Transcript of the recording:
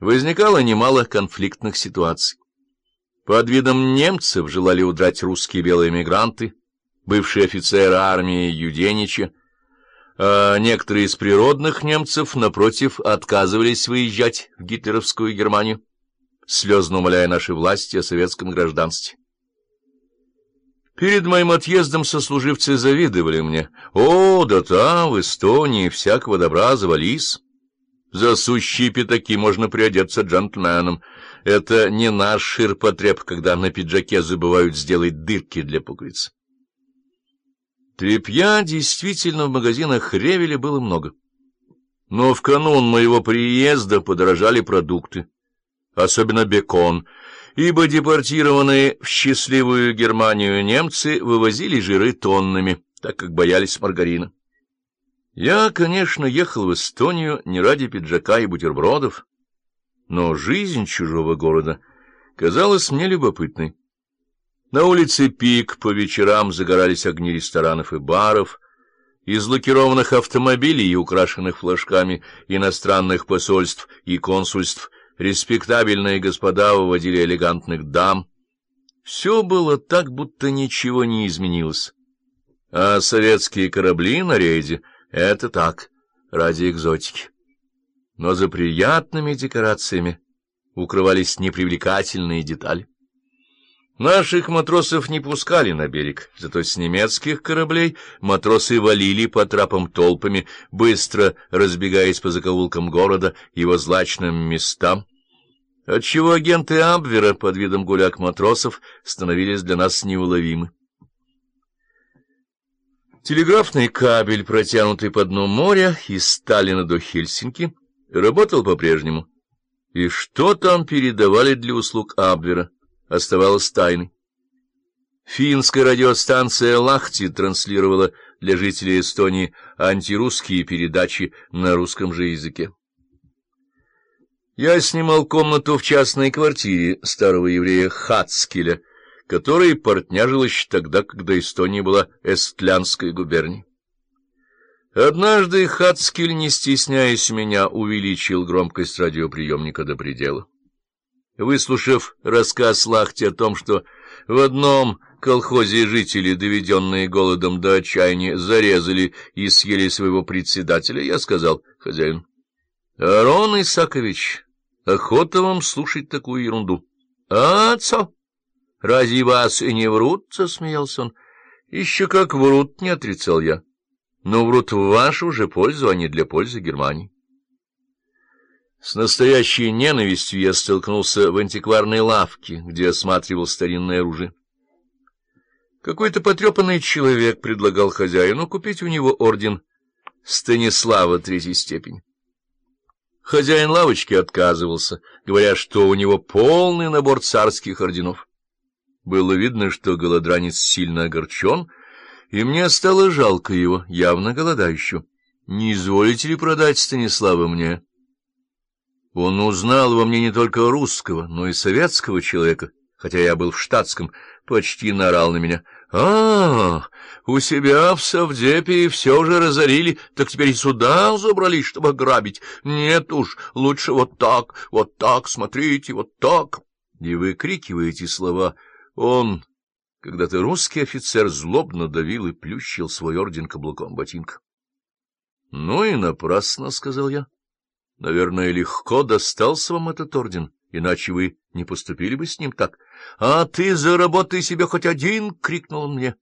Возникало немало конфликтных ситуаций. Под видом немцев желали удрать русские белые мигранты, бывшие офицеры армии Юденича, а некоторые из природных немцев, напротив, отказывались выезжать в гитлеровскую Германию, слезно умоляя нашей власти о советском гражданстве. Перед моим отъездом сослуживцы завидовали мне. «О, да там, в Эстонии, всякого добра завались». За сущие пятаки можно приодеться джентльменом. Это не наш ширпотреб, когда на пиджаке забывают сделать дырки для пуговиц. Трепья действительно в магазинах Ревеля было много. Но в канун моего приезда подорожали продукты, особенно бекон, ибо депортированные в счастливую Германию немцы вывозили жиры тоннами, так как боялись маргарина. Я, конечно, ехал в Эстонию не ради пиджака и бутербродов, но жизнь чужого города казалась мне любопытной. На улице Пик по вечерам загорались огни ресторанов и баров, из лакированных автомобилей, украшенных флажками иностранных посольств и консульств, респектабельные господа выводили элегантных дам. Все было так, будто ничего не изменилось. А советские корабли на рейде — это так, ради экзотики. Но за приятными декорациями укрывались непривлекательные детали. Наших матросов не пускали на берег, зато с немецких кораблей матросы валили по трапам толпами, быстро разбегаясь по закоулкам города его злачным местам, отчего агенты Абвера под видом гуляк-матросов становились для нас неуловимы. Телеграфный кабель, протянутый по дну моря из Сталина до Хельсинки, работал по-прежнему. И что там передавали для услуг Абвера, оставалось тайной. Финская радиостанция «Лахти» транслировала для жителей Эстонии антирусские передачи на русском же языке. Я снимал комнату в частной квартире старого еврея Хацкеля, которая партняжилась еще тогда, когда Эстония была Эстлянской губернией. Однажды Хацкель, не стесняясь меня, увеличил громкость радиоприемника до предела. Выслушав рассказ Лахти о том, что в одном колхозе жители, доведенные голодом до отчаяния, зарезали и съели своего председателя, я сказал хозяин, — Арон Исакович, охота вам слушать такую ерунду. — А, цо? — Разве вас и не врут? — засмеялся он. — Еще как врут, — не отрицал я. Но врут в вашу же пользу, а не для пользы Германии. С настоящей ненавистью я столкнулся в антикварной лавке, где осматривал старинное оружие. Какой-то потрепанный человек предлагал хозяину купить у него орден Станислава третьей степени. Хозяин лавочки отказывался, говоря, что у него полный набор царских орденов. Было видно, что голодранец сильно огорчен, и мне стало жалко его, явно голодающего. Не изволите ли продать Станислава мне? Он узнал во мне не только русского, но и советского человека, хотя я был в штатском, почти наорал на меня. «А, у себя в Савдепе все же разорили, так теперь и сюда забрались, чтобы грабить. Нет уж, лучше вот так, вот так, смотрите, вот так». И выкрикиваете слова он, когда-то русский офицер, злобно давил и плющил свой орден каблуком ботинка. — Ну и напрасно, — сказал я. — Наверное, легко достался вам этот орден, иначе вы не поступили бы с ним так. — А ты заработай себе хоть один! — крикнул он мне.